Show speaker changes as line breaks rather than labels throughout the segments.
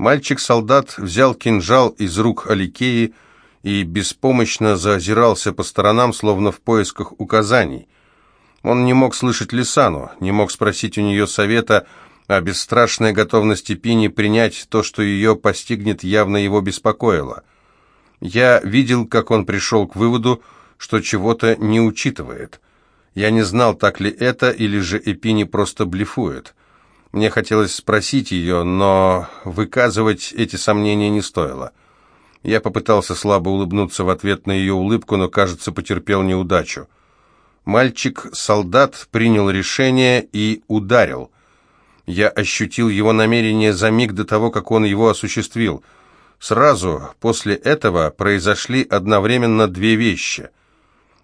Мальчик-солдат взял кинжал из рук Аликеи и беспомощно заозирался по сторонам, словно в поисках указаний. Он не мог слышать Лисану, не мог спросить у нее совета, а бесстрашная готовность Пини принять то, что ее постигнет, явно его беспокоило. Я видел, как он пришел к выводу, что чего-то не учитывает. Я не знал, так ли это, или же Эпини просто блефует. Мне хотелось спросить ее, но выказывать эти сомнения не стоило. Я попытался слабо улыбнуться в ответ на ее улыбку, но, кажется, потерпел неудачу. Мальчик-солдат принял решение и ударил. Я ощутил его намерение за миг до того, как он его осуществил. Сразу после этого произошли одновременно две вещи.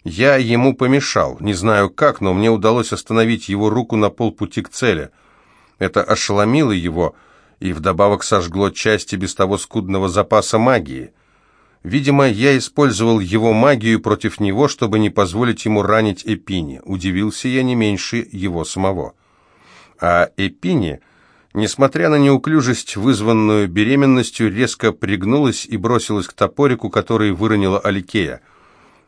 Я ему помешал, не знаю как, но мне удалось остановить его руку на полпути к цели. Это ошеломило его и вдобавок сожгло части без того скудного запаса магии. Видимо, я использовал его магию против него, чтобы не позволить ему ранить Эпини. Удивился я не меньше его самого. А Эпини, несмотря на неуклюжесть, вызванную беременностью, резко пригнулась и бросилась к топорику, который выронила Аликея.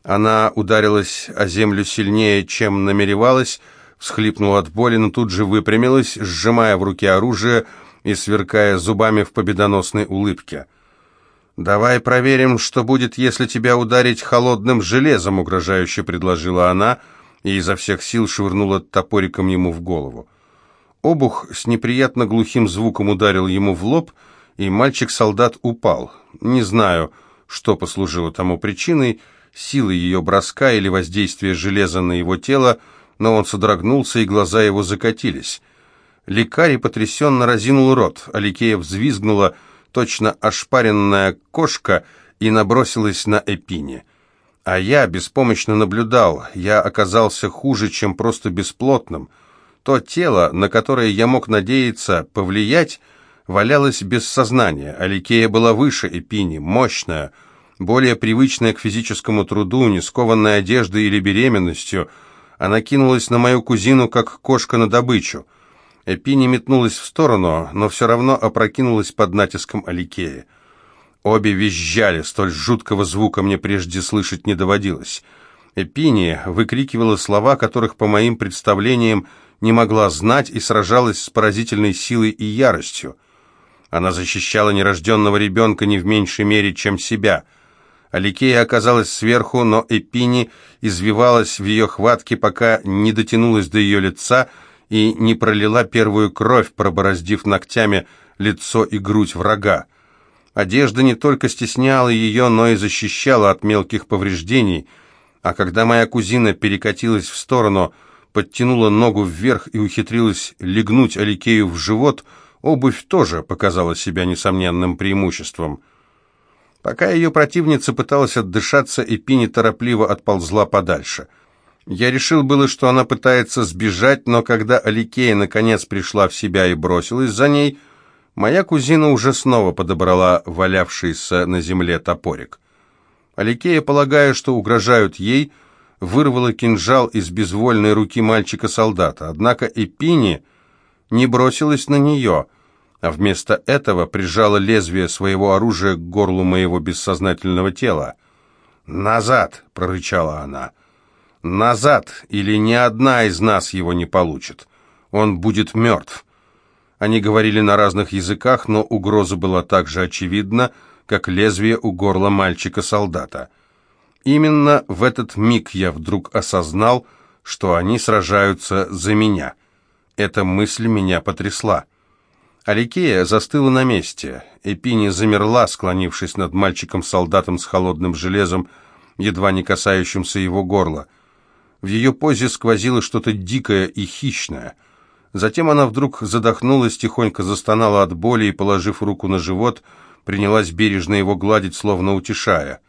Она ударилась о землю сильнее, чем намеревалась, всхлипнула от боли, но тут же выпрямилась, сжимая в руке оружие и сверкая зубами в победоносной улыбке. «Давай проверим, что будет, если тебя ударить холодным железом», — угрожающе предложила она и изо всех сил швырнула топориком ему в голову. Обух с неприятно глухим звуком ударил ему в лоб, и мальчик-солдат упал. Не знаю, что послужило тому причиной, силы ее броска или воздействие железа на его тело, но он содрогнулся, и глаза его закатились. Лекарь потрясенно разинул рот, Аликея взвизгнула — точно ошпаренная кошка, и набросилась на Эпине. А я беспомощно наблюдал, я оказался хуже, чем просто бесплотным. То тело, на которое я мог надеяться повлиять, валялось без сознания. Аликея была выше Эпини, мощная, более привычная к физическому труду, не скованная одеждой или беременностью. Она кинулась на мою кузину, как кошка на добычу. Эпини метнулась в сторону, но все равно опрокинулась под натиском Аликея. Обе визжали, столь жуткого звука мне прежде слышать не доводилось. Эпини выкрикивала слова, которых, по моим представлениям, не могла знать и сражалась с поразительной силой и яростью. Она защищала нерожденного ребенка не в меньшей мере, чем себя. Аликея оказалась сверху, но Эпини извивалась в ее хватке, пока не дотянулась до ее лица — и не пролила первую кровь, пробороздив ногтями лицо и грудь врага. Одежда не только стесняла ее, но и защищала от мелких повреждений, а когда моя кузина перекатилась в сторону, подтянула ногу вверх и ухитрилась легнуть Аликею в живот, обувь тоже показала себя несомненным преимуществом. Пока ее противница пыталась отдышаться, Эпини торопливо отползла подальше — я решил было, что она пытается сбежать, но когда Аликея наконец пришла в себя и бросилась за ней, моя кузина уже снова подобрала валявшийся на земле топорик. Аликея, полагая, что угрожают ей, вырвала кинжал из безвольной руки мальчика-солдата. Однако Эпини не бросилась на нее, а вместо этого прижала лезвие своего оружия к горлу моего бессознательного тела. «Назад!» — прорычала она. Назад, или ни одна из нас его не получит. Он будет мертв. Они говорили на разных языках, но угроза была так же очевидна, как лезвие у горла мальчика-солдата. Именно в этот миг я вдруг осознал, что они сражаются за меня. Эта мысль меня потрясла. Аликея застыла на месте. Эпини замерла, склонившись над мальчиком-солдатом с холодным железом, едва не касающимся его горла. В ее позе сквозило что-то дикое и хищное. Затем она вдруг задохнулась, тихонько застонала от боли и, положив руку на живот, принялась бережно его гладить, словно утешая.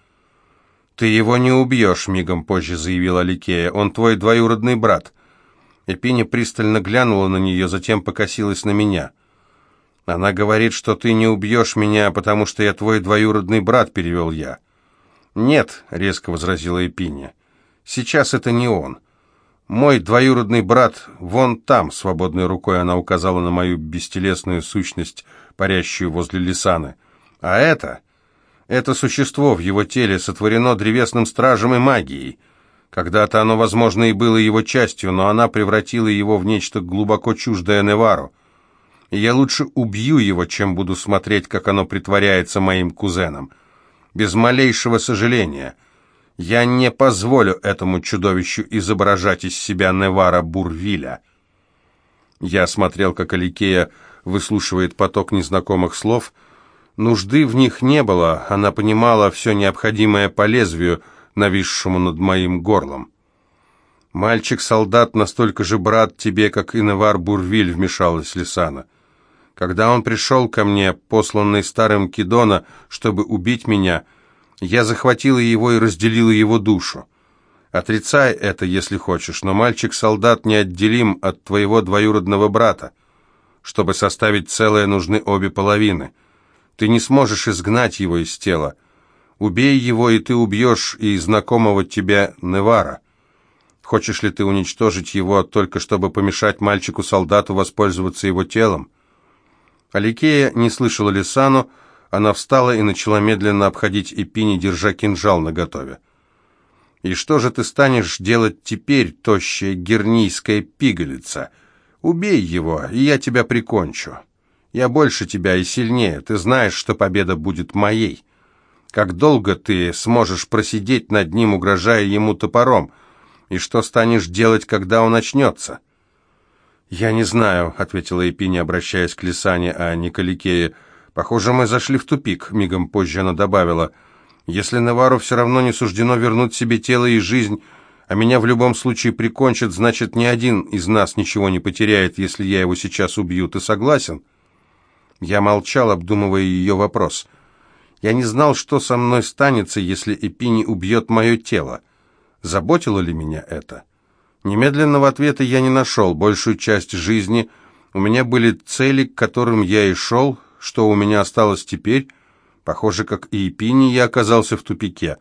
«Ты его не убьешь», — мигом позже заявила Аликея. «Он твой двоюродный брат». Эпиня пристально глянула на нее, затем покосилась на меня. «Она говорит, что ты не убьешь меня, потому что я твой двоюродный брат», — перевел я. «Нет», — резко возразила Эпиня. Сейчас это не он. Мой двоюродный брат вон там, свободной рукой она указала на мою бестелесную сущность, парящую возле Лисаны. А это... Это существо в его теле сотворено древесным стражем и магией. Когда-то оно, возможно, и было его частью, но она превратила его в нечто глубоко чуждое Невару. И я лучше убью его, чем буду смотреть, как оно притворяется моим кузеном. Без малейшего сожаления. Я не позволю этому чудовищу изображать из себя Невара Бурвиля. Я смотрел, как Аликея выслушивает поток незнакомых слов — Нужды в них не было, она понимала все необходимое по лезвию, нависшему над моим горлом. «Мальчик-солдат настолько же брат тебе, как и Невар Бурвиль», — вмешалась Лисана. «Когда он пришел ко мне, посланный старым Кидона, чтобы убить меня, я захватила его и разделила его душу. Отрицай это, если хочешь, но мальчик-солдат неотделим от твоего двоюродного брата. Чтобы составить целое, нужны обе половины». Ты не сможешь изгнать его из тела. Убей его, и ты убьешь и знакомого тебя Невара. Хочешь ли ты уничтожить его, только чтобы помешать мальчику-солдату воспользоваться его телом?» Аликея не слышала Лисану, она встала и начала медленно обходить Эпини, держа кинжал наготове. «И что же ты станешь делать теперь, тощая гернийская пигалица? Убей его, и я тебя прикончу». Я больше тебя и сильнее. Ты знаешь, что победа будет моей. Как долго ты сможешь просидеть над ним, угрожая ему топором? И что станешь делать, когда он очнется?» «Я не знаю», — ответила Эпини, обращаясь к Лисане, а не к Аликее. «Похоже, мы зашли в тупик», — мигом позже она добавила. «Если Навару все равно не суждено вернуть себе тело и жизнь, а меня в любом случае прикончат, значит, ни один из нас ничего не потеряет, если я его сейчас убью. Ты согласен?» Я молчал, обдумывая ее вопрос. Я не знал, что со мной станется, если Эпини убьет мое тело. Заботило ли меня это? Немедленного ответа я не нашел. Большую часть жизни у меня были цели, к которым я и шел. Что у меня осталось теперь? Похоже, как и Эпини, я оказался в тупике.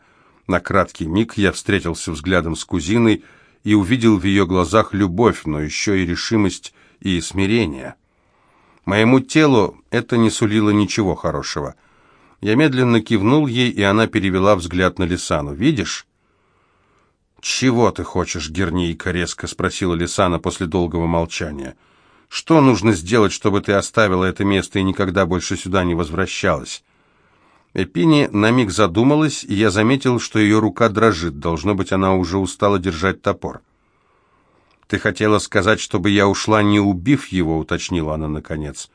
На краткий миг я встретился взглядом с кузиной и увидел в ее глазах любовь, но еще и решимость и смирение. Моему телу это не сулило ничего хорошего. Я медленно кивнул ей, и она перевела взгляд на Лисану. «Видишь?» «Чего ты хочешь, Гернейка?» — резко спросила Лисана после долгого молчания. «Что нужно сделать, чтобы ты оставила это место и никогда больше сюда не возвращалась?» Эпини на миг задумалась, и я заметил, что ее рука дрожит. Должно быть, она уже устала держать топор. «Ты хотела сказать, чтобы я ушла, не убив его?» — уточнила она наконец.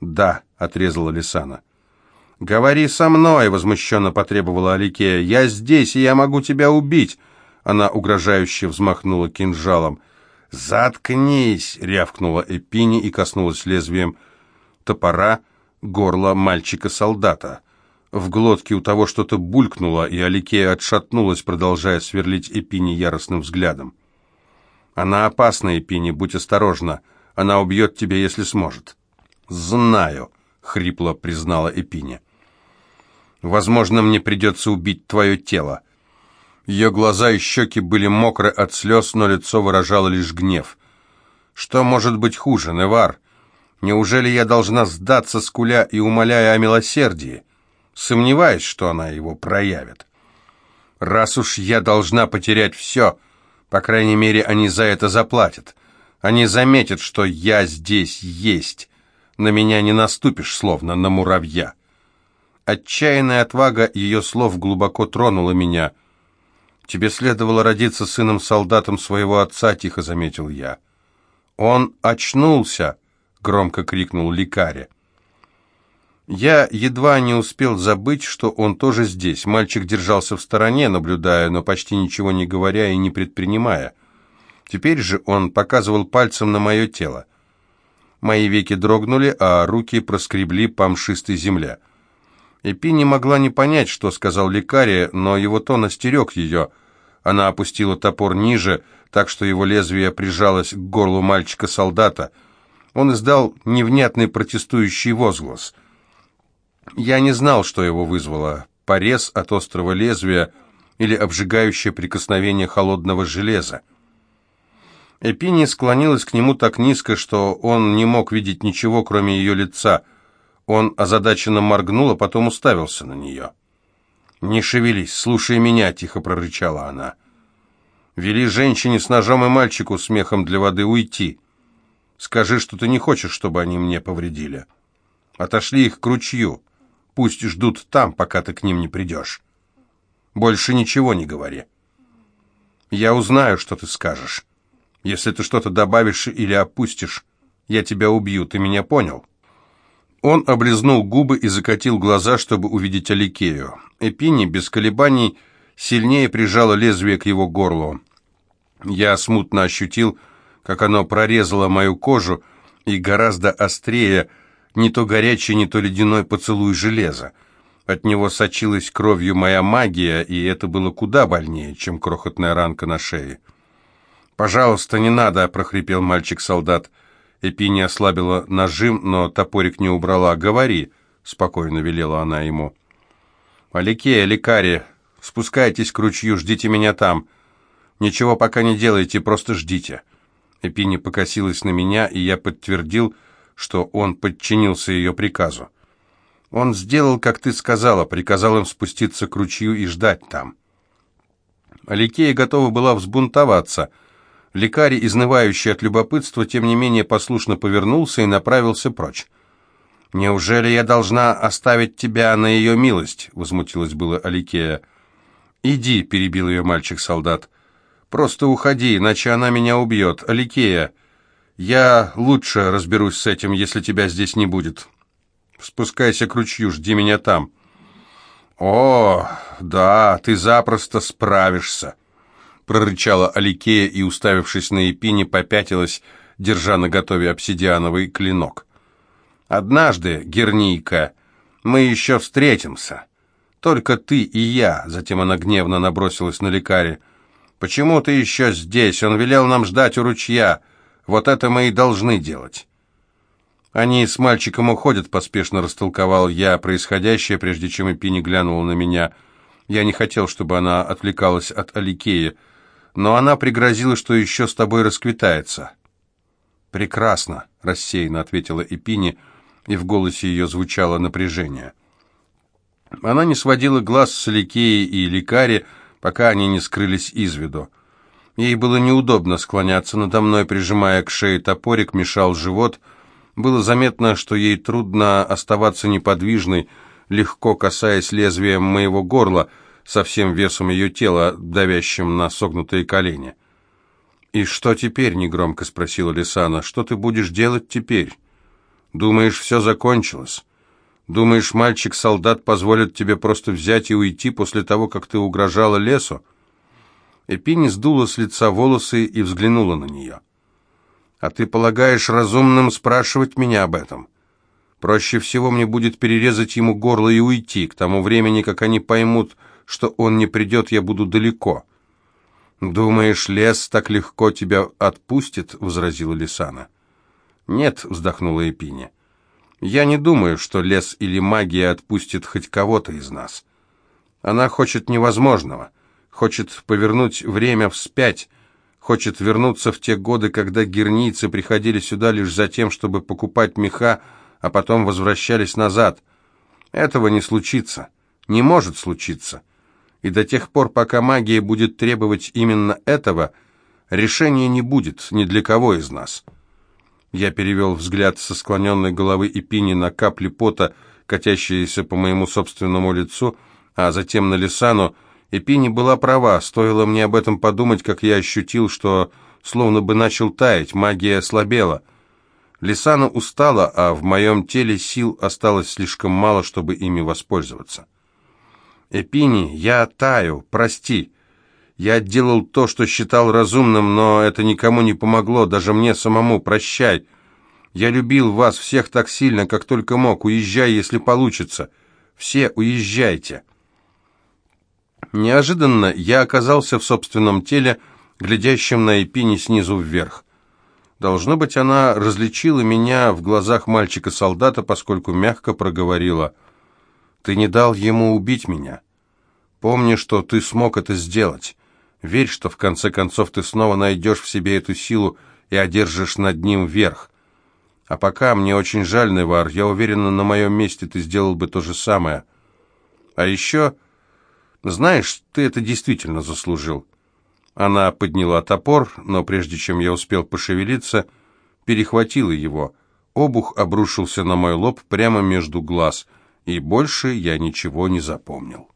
«Да», — отрезала Лисана. «Говори со мной!» — возмущенно потребовала Аликея. «Я здесь, и я могу тебя убить!» Она угрожающе взмахнула кинжалом. «Заткнись!» — рявкнула Эпини и коснулась лезвием топора горла мальчика-солдата. В глотке у того что-то булькнуло, и Аликея отшатнулась, продолжая сверлить Эпини яростным взглядом. Она опасная, Пини, будь осторожна. Она убьет тебя, если сможет». «Знаю», — хрипло признала Эпини. «Возможно, мне придется убить твое тело». Ее глаза и щеки были мокры от слез, но лицо выражало лишь гнев. «Что может быть хуже, Невар? Неужели я должна сдаться, скуля и умоляя о милосердии? Сомневаюсь, что она его проявит. Раз уж я должна потерять все, по крайней мере, они за это заплатят. Они заметят, что я здесь есть. На меня не наступишь, словно на муравья. Отчаянная отвага ее слов глубоко тронула меня. «Тебе следовало родиться сыном-солдатом своего отца», — тихо заметил я. «Он очнулся!» — громко крикнул лекаря. Я едва не успел забыть, что он тоже здесь. Мальчик держался в стороне, наблюдая, но почти ничего не говоря и не предпринимая. Теперь же он показывал пальцем на мое тело. Мои веки дрогнули, а руки проскребли по мшистой земле. Эпи не могла не понять, что сказал лекарь, но его тон остерег ее. Она опустила топор ниже, так что его лезвие прижалось к горлу мальчика-солдата. Он издал невнятный протестующий возглас — я не знал, что его вызвало. Порез от острого лезвия или обжигающее прикосновение холодного железа. Эпини склонилась к нему так низко, что он не мог видеть ничего, кроме ее лица. Он озадаченно моргнул, а потом уставился на нее. «Не шевелись, слушай меня», — тихо прорычала она. «Вели женщине с ножом и мальчику смехом для воды уйти. Скажи, что ты не хочешь, чтобы они мне повредили. Отошли их к ручью. Пусть ждут там, пока ты к ним не придешь. Больше ничего не говори. Я узнаю, что ты скажешь. Если ты что-то добавишь или опустишь, я тебя убью, ты меня понял?» Он облизнул губы и закатил глаза, чтобы увидеть Аликею. Эпини без колебаний сильнее прижала лезвие к его горлу. Я смутно ощутил, как оно прорезало мою кожу, и гораздо острее не то горячий, не то ледяной поцелуй железа. От него сочилась кровью моя магия, и это было куда больнее, чем крохотная ранка на шее. «Пожалуйста, не надо!» — прохрипел мальчик-солдат. Эпини ослабила нажим, но топорик не убрала. «Говори», — спокойно велела она ему. «Аликея, лекари, спускайтесь к ручью, ждите меня там. Ничего пока не делайте, просто ждите». Эпини покосилась на меня, и я подтвердил, что он подчинился ее приказу. «Он сделал, как ты сказала, приказал им спуститься к ручью и ждать там». Аликея готова была взбунтоваться — Лекарь, изнывающий от любопытства, тем не менее послушно повернулся и направился прочь. «Неужели я должна оставить тебя на ее милость?» — возмутилась была Аликея. «Иди», — перебил ее мальчик-солдат. «Просто уходи, иначе она меня убьет. Аликея, я лучше разберусь с этим, если тебя здесь не будет. Спускайся к ручью, жди меня там». «О, да, ты запросто справишься» прорычала Аликея и, уставившись на Эпине, попятилась, держа на готове обсидиановый клинок. «Однажды, Гернийка, мы еще встретимся. Только ты и я», — затем она гневно набросилась на лекаре. «Почему ты еще здесь? Он велел нам ждать у ручья. Вот это мы и должны делать». «Они с мальчиком уходят», — поспешно растолковал я происходящее, прежде чем Эпини глянула на меня. Я не хотел, чтобы она отвлекалась от Аликея но она пригрозила, что еще с тобой расквитается». «Прекрасно», — рассеянно ответила Эпини, и в голосе ее звучало напряжение. Она не сводила глаз с Ликеи и Ликари, пока они не скрылись из виду. Ей было неудобно склоняться надо мной, прижимая к шее топорик, мешал живот. Было заметно, что ей трудно оставаться неподвижной, легко касаясь лезвием моего горла — со всем весом ее тела, давящим на согнутые колени. «И что теперь?» — негромко спросила Лисана. «Что ты будешь делать теперь? Думаешь, все закончилось? Думаешь, мальчик-солдат позволит тебе просто взять и уйти после того, как ты угрожала лесу?» Эпини сдула с лица волосы и взглянула на нее. «А ты полагаешь разумным спрашивать меня об этом?» Проще всего мне будет перерезать ему горло и уйти. К тому времени, как они поймут, что он не придет, я буду далеко». «Думаешь, лес так легко тебя отпустит?» — возразила Лисана. «Нет», — вздохнула Эпиня. «Я не думаю, что лес или магия отпустит хоть кого-то из нас. Она хочет невозможного, хочет повернуть время вспять, хочет вернуться в те годы, когда гернийцы приходили сюда лишь за тем, чтобы покупать меха, а потом возвращались назад. Этого не случится, не может случиться и до тех пор, пока магия будет требовать именно этого, решения не будет ни для кого из нас. Я перевел взгляд со склоненной головы Эпини на капли пота, катящиеся по моему собственному лицу, а затем на Лисану. Эпини была права, стоило мне об этом подумать, как я ощутил, что словно бы начал таять, магия ослабела. Лисана устала, а в моем теле сил осталось слишком мало, чтобы ими воспользоваться. Эпини, я таю, прости. Я делал то, что считал разумным, но это никому не помогло, даже мне самому. Прощай. Я любил вас всех так сильно, как только мог. Уезжай, если получится. Все уезжайте. Неожиданно я оказался в собственном теле, глядящем на Эпини снизу вверх. Должно быть, она различила меня в глазах мальчика-солдата, поскольку мягко проговорила — ты не дал ему убить меня. Помни, что ты смог это сделать. Верь, что в конце концов ты снова найдешь в себе эту силу и одержишь над ним верх. А пока мне очень жаль, Невар, я уверена, на моем месте ты сделал бы то же самое. А еще, знаешь, ты это действительно заслужил. Она подняла топор, но прежде чем я успел пошевелиться, перехватила его. Обух обрушился на мой лоб прямо между глаз, и больше я ничего не запомнил.